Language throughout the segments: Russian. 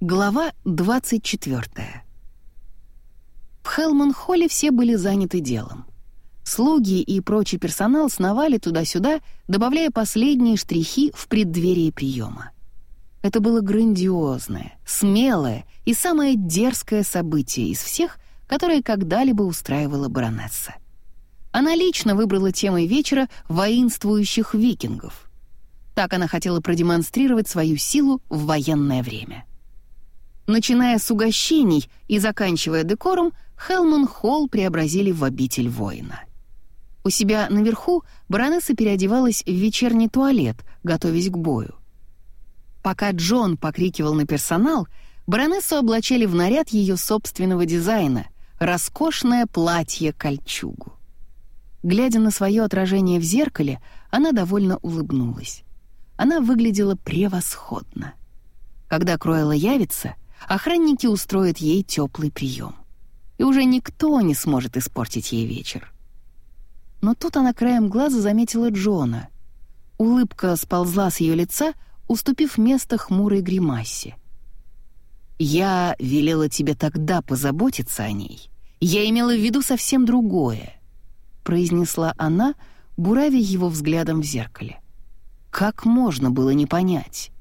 Глава 24. В Хелман-холле все были заняты делом. Слуги и прочий персонал сновали туда-сюда, добавляя последние штрихи в преддверии приема. Это было грандиозное, смелое и самое дерзкое событие из всех, которое когда-либо устраивала баронесса. Она лично выбрала темой вечера воинствующих викингов. Так она хотела продемонстрировать свою силу в военное время. Начиная с угощений и заканчивая декором, Хелман Холл преобразили в обитель воина. У себя наверху баронесса переодевалась в вечерний туалет, готовясь к бою. Пока Джон покрикивал на персонал, баронессу облачали в наряд ее собственного дизайна — роскошное платье-кольчугу. Глядя на свое отражение в зеркале, она довольно улыбнулась. Она выглядела превосходно. Когда Кроэла явится — охранники устроят ей теплый прием. И уже никто не сможет испортить ей вечер. Но тут она краем глаза заметила Джона. Улыбка сползла с ее лица, уступив место хмурой гримасе. «Я велела тебе тогда позаботиться о ней. Я имела в виду совсем другое», — произнесла она, буравя его взглядом в зеркале. «Как можно было не понять?»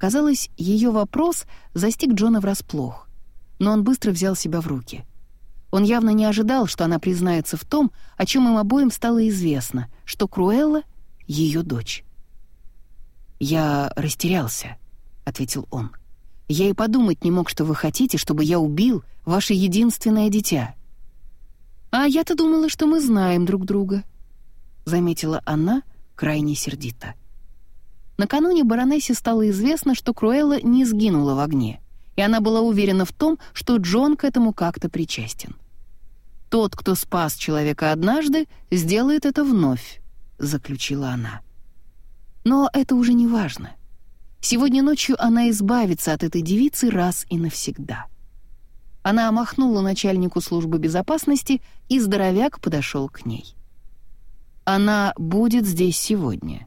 Казалось, ее вопрос застиг Джона врасплох, но он быстро взял себя в руки. Он явно не ожидал, что она признается в том, о чем им обоим стало известно, что Круэлла — ее дочь. «Я растерялся», — ответил он. «Я и подумать не мог, что вы хотите, чтобы я убил ваше единственное дитя». «А я-то думала, что мы знаем друг друга», — заметила она крайне сердито. Накануне баронессе стало известно, что Круэлла не сгинула в огне, и она была уверена в том, что Джон к этому как-то причастен. «Тот, кто спас человека однажды, сделает это вновь», — заключила она. Но это уже не важно. Сегодня ночью она избавится от этой девицы раз и навсегда. Она махнула начальнику службы безопасности, и здоровяк подошел к ней. «Она будет здесь сегодня»,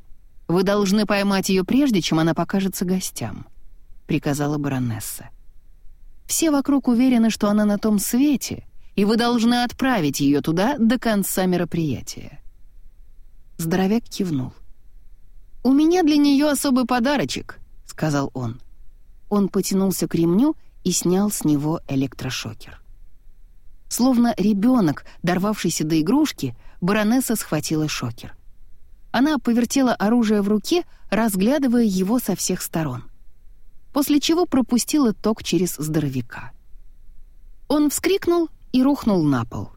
«Вы должны поймать ее прежде, чем она покажется гостям», — приказала баронесса. «Все вокруг уверены, что она на том свете, и вы должны отправить ее туда до конца мероприятия». Здоровяк кивнул. «У меня для нее особый подарочек», — сказал он. Он потянулся к ремню и снял с него электрошокер. Словно ребенок, дорвавшийся до игрушки, баронесса схватила шокер — она повертела оружие в руке, разглядывая его со всех сторон. После чего пропустила ток через здоровяка. Он вскрикнул и рухнул на пол.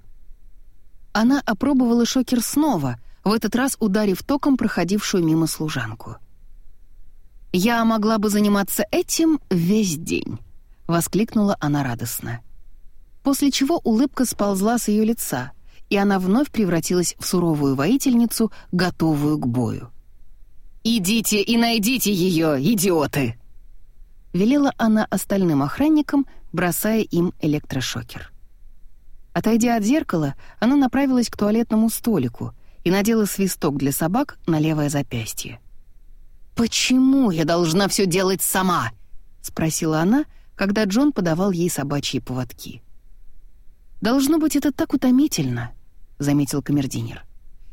Она опробовала шокер снова, в этот раз ударив током проходившую мимо служанку. «Я могла бы заниматься этим весь день», — воскликнула она радостно. После чего улыбка сползла с ее лица, и она вновь превратилась в суровую воительницу, готовую к бою. «Идите и найдите ее, идиоты!» Велела она остальным охранникам, бросая им электрошокер. Отойдя от зеркала, она направилась к туалетному столику и надела свисток для собак на левое запястье. «Почему я должна все делать сама?» — спросила она, когда Джон подавал ей собачьи поводки. «Должно быть, это так утомительно», — заметил камердинер.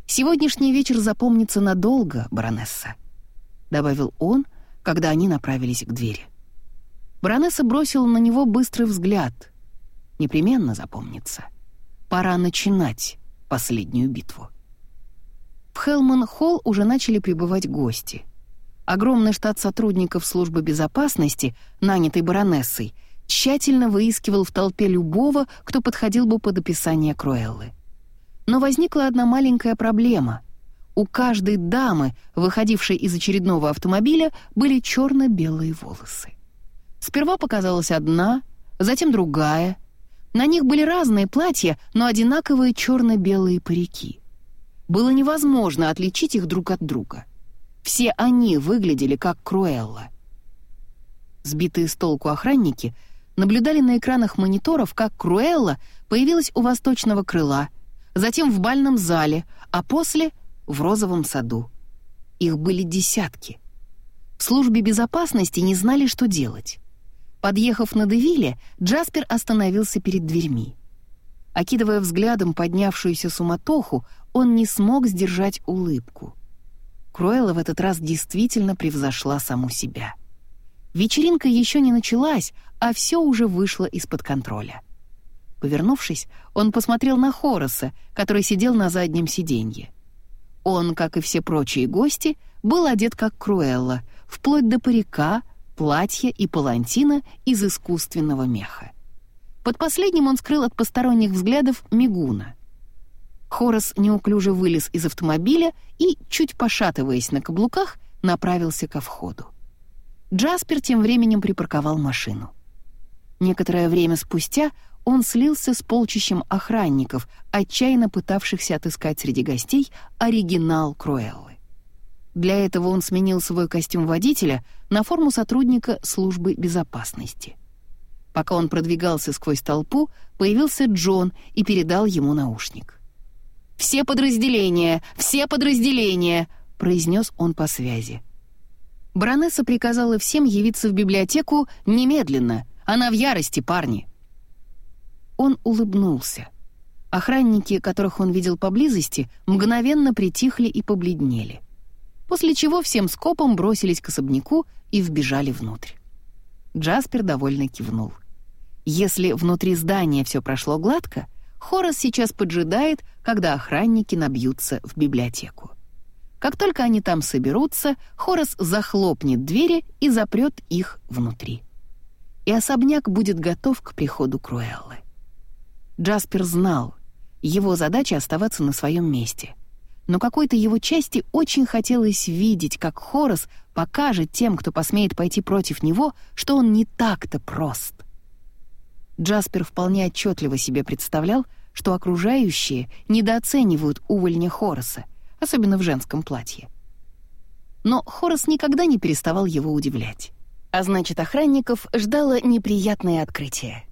«Сегодняшний вечер запомнится надолго, баронесса», — добавил он, когда они направились к двери. Баронесса бросила на него быстрый взгляд. «Непременно запомнится. Пора начинать последнюю битву». В Хелман-Холл уже начали прибывать гости. Огромный штат сотрудников службы безопасности, нанятый баронессой, тщательно выискивал в толпе любого, кто подходил бы под описание Круэллы. Но возникла одна маленькая проблема. У каждой дамы, выходившей из очередного автомобиля, были черно-белые волосы. Сперва показалась одна, затем другая. На них были разные платья, но одинаковые черно-белые парики. Было невозможно отличить их друг от друга. Все они выглядели как Круэлла. Сбитые с толку охранники наблюдали на экранах мониторов, как Круэлла появилась у восточного крыла — затем в бальном зале, а после — в розовом саду. Их были десятки. В службе безопасности не знали, что делать. Подъехав на Девиле, Джаспер остановился перед дверьми. Окидывая взглядом поднявшуюся суматоху, он не смог сдержать улыбку. Круэлла в этот раз действительно превзошла саму себя. Вечеринка еще не началась, а все уже вышло из-под контроля. Повернувшись, он посмотрел на Хороса, который сидел на заднем сиденье. Он, как и все прочие гости, был одет как Круэлла, вплоть до парика, платья и палантина из искусственного меха. Под последним он скрыл от посторонних взглядов Мигуна. Хорос неуклюже вылез из автомобиля и, чуть пошатываясь на каблуках, направился ко входу. Джаспер тем временем припарковал машину. Некоторое время спустя он слился с полчищем охранников, отчаянно пытавшихся отыскать среди гостей оригинал Круэллы. Для этого он сменил свой костюм водителя на форму сотрудника службы безопасности. Пока он продвигался сквозь толпу, появился Джон и передал ему наушник. «Все подразделения! Все подразделения!» — произнес он по связи. Баронесса приказала всем явиться в библиотеку немедленно. Она в ярости, парни. Он улыбнулся. Охранники, которых он видел поблизости, мгновенно притихли и побледнели. После чего всем скопом бросились к особняку и вбежали внутрь. Джаспер довольно кивнул. Если внутри здания все прошло гладко, Хорас сейчас поджидает, когда охранники набьются в библиотеку. Как только они там соберутся, Хорас захлопнет двери и запрет их внутри. И особняк будет готов к приходу Круэллы. Джаспер знал, его задача оставаться на своем месте. Но какой-то его части очень хотелось видеть, как Хорас покажет тем, кто посмеет пойти против него, что он не так-то прост. Джаспер вполне отчетливо себе представлял, что окружающие недооценивают увольня Хораса, особенно в женском платье. Но Хорас никогда не переставал его удивлять. А значит, охранников ждало неприятное открытие.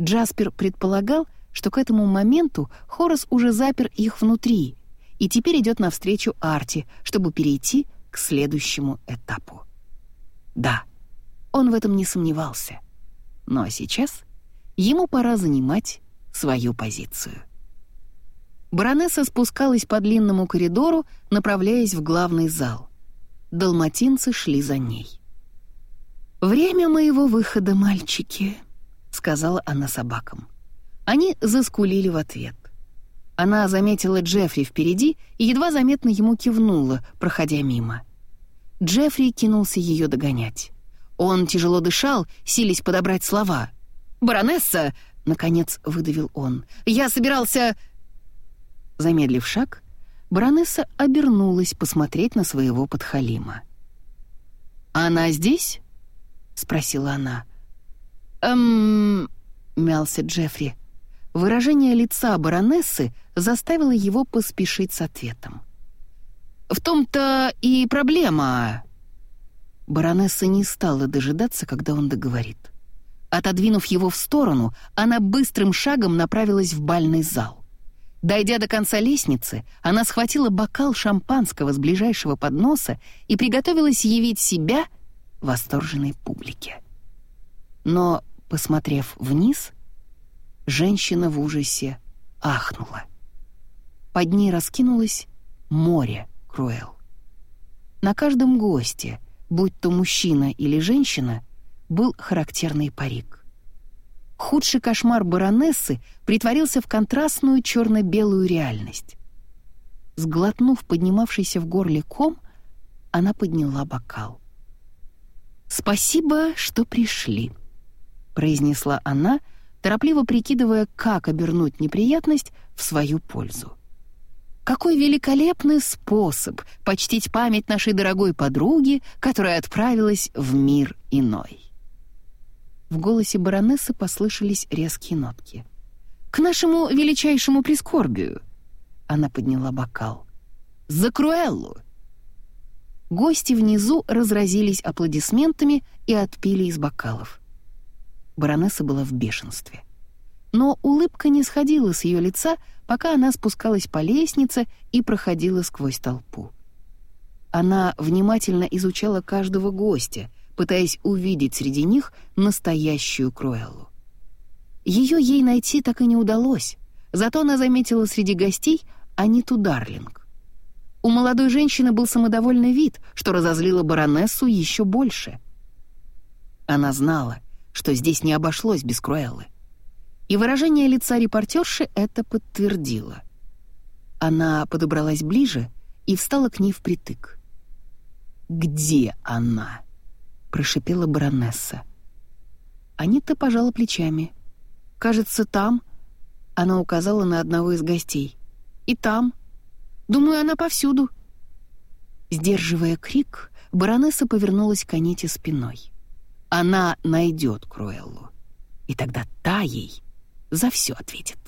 Джаспер предполагал, что к этому моменту Хорас уже запер их внутри и теперь идет навстречу Арти, чтобы перейти к следующему этапу. Да, он в этом не сомневался. Ну а сейчас ему пора занимать свою позицию. Баронесса спускалась по длинному коридору, направляясь в главный зал. Далматинцы шли за ней. «Время моего выхода, мальчики», — сказала она собакам. Они заскулили в ответ. Она заметила Джеффри впереди и едва заметно ему кивнула, проходя мимо. Джеффри кинулся ее догонять. Он тяжело дышал, сились подобрать слова. «Баронесса!» — наконец выдавил он. «Я собирался...» Замедлив шаг, баронесса обернулась посмотреть на своего подхалима. «Она здесь?» — спросила она. «Эм...» — мялся Джеффри. Выражение лица баронессы заставило его поспешить с ответом. «В том-то и проблема...» Баронесса не стала дожидаться, когда он договорит. Отодвинув его в сторону, она быстрым шагом направилась в бальный зал. Дойдя до конца лестницы, она схватила бокал шампанского с ближайшего подноса и приготовилась явить себя восторженной публике. Но, посмотрев вниз, женщина в ужасе ахнула. Под ней раскинулось море Круэл. На каждом госте, будь то мужчина или женщина, был характерный парик. Худший кошмар баронессы притворился в контрастную черно-белую реальность. Сглотнув поднимавшийся в горле ком, она подняла бокал. «Спасибо, что пришли», — произнесла она, торопливо прикидывая, как обернуть неприятность в свою пользу. Какой великолепный способ почтить память нашей дорогой подруги, которая отправилась в мир иной. В голосе баронессы послышались резкие нотки. «К нашему величайшему прискорбию!» Она подняла бокал. «За Круэллу!» Гости внизу разразились аплодисментами и отпили из бокалов. Баронесса была в бешенстве. Но улыбка не сходила с ее лица, пока она спускалась по лестнице и проходила сквозь толпу. Она внимательно изучала каждого гостя — пытаясь увидеть среди них настоящую Круэллу. Ее ей найти так и не удалось, зато она заметила среди гостей Аниту Дарлинг. У молодой женщины был самодовольный вид, что разозлило баронессу еще больше. Она знала, что здесь не обошлось без Круэллы. И выражение лица репортерши это подтвердило. Она подобралась ближе и встала к ней впритык. «Где она?» — прошипела баронесса. Анита пожала плечами. «Кажется, там...» — она указала на одного из гостей. «И там...» Думаю, она повсюду». Сдерживая крик, баронесса повернулась к Аните спиной. Она найдет Круэллу, и тогда та ей за все ответит.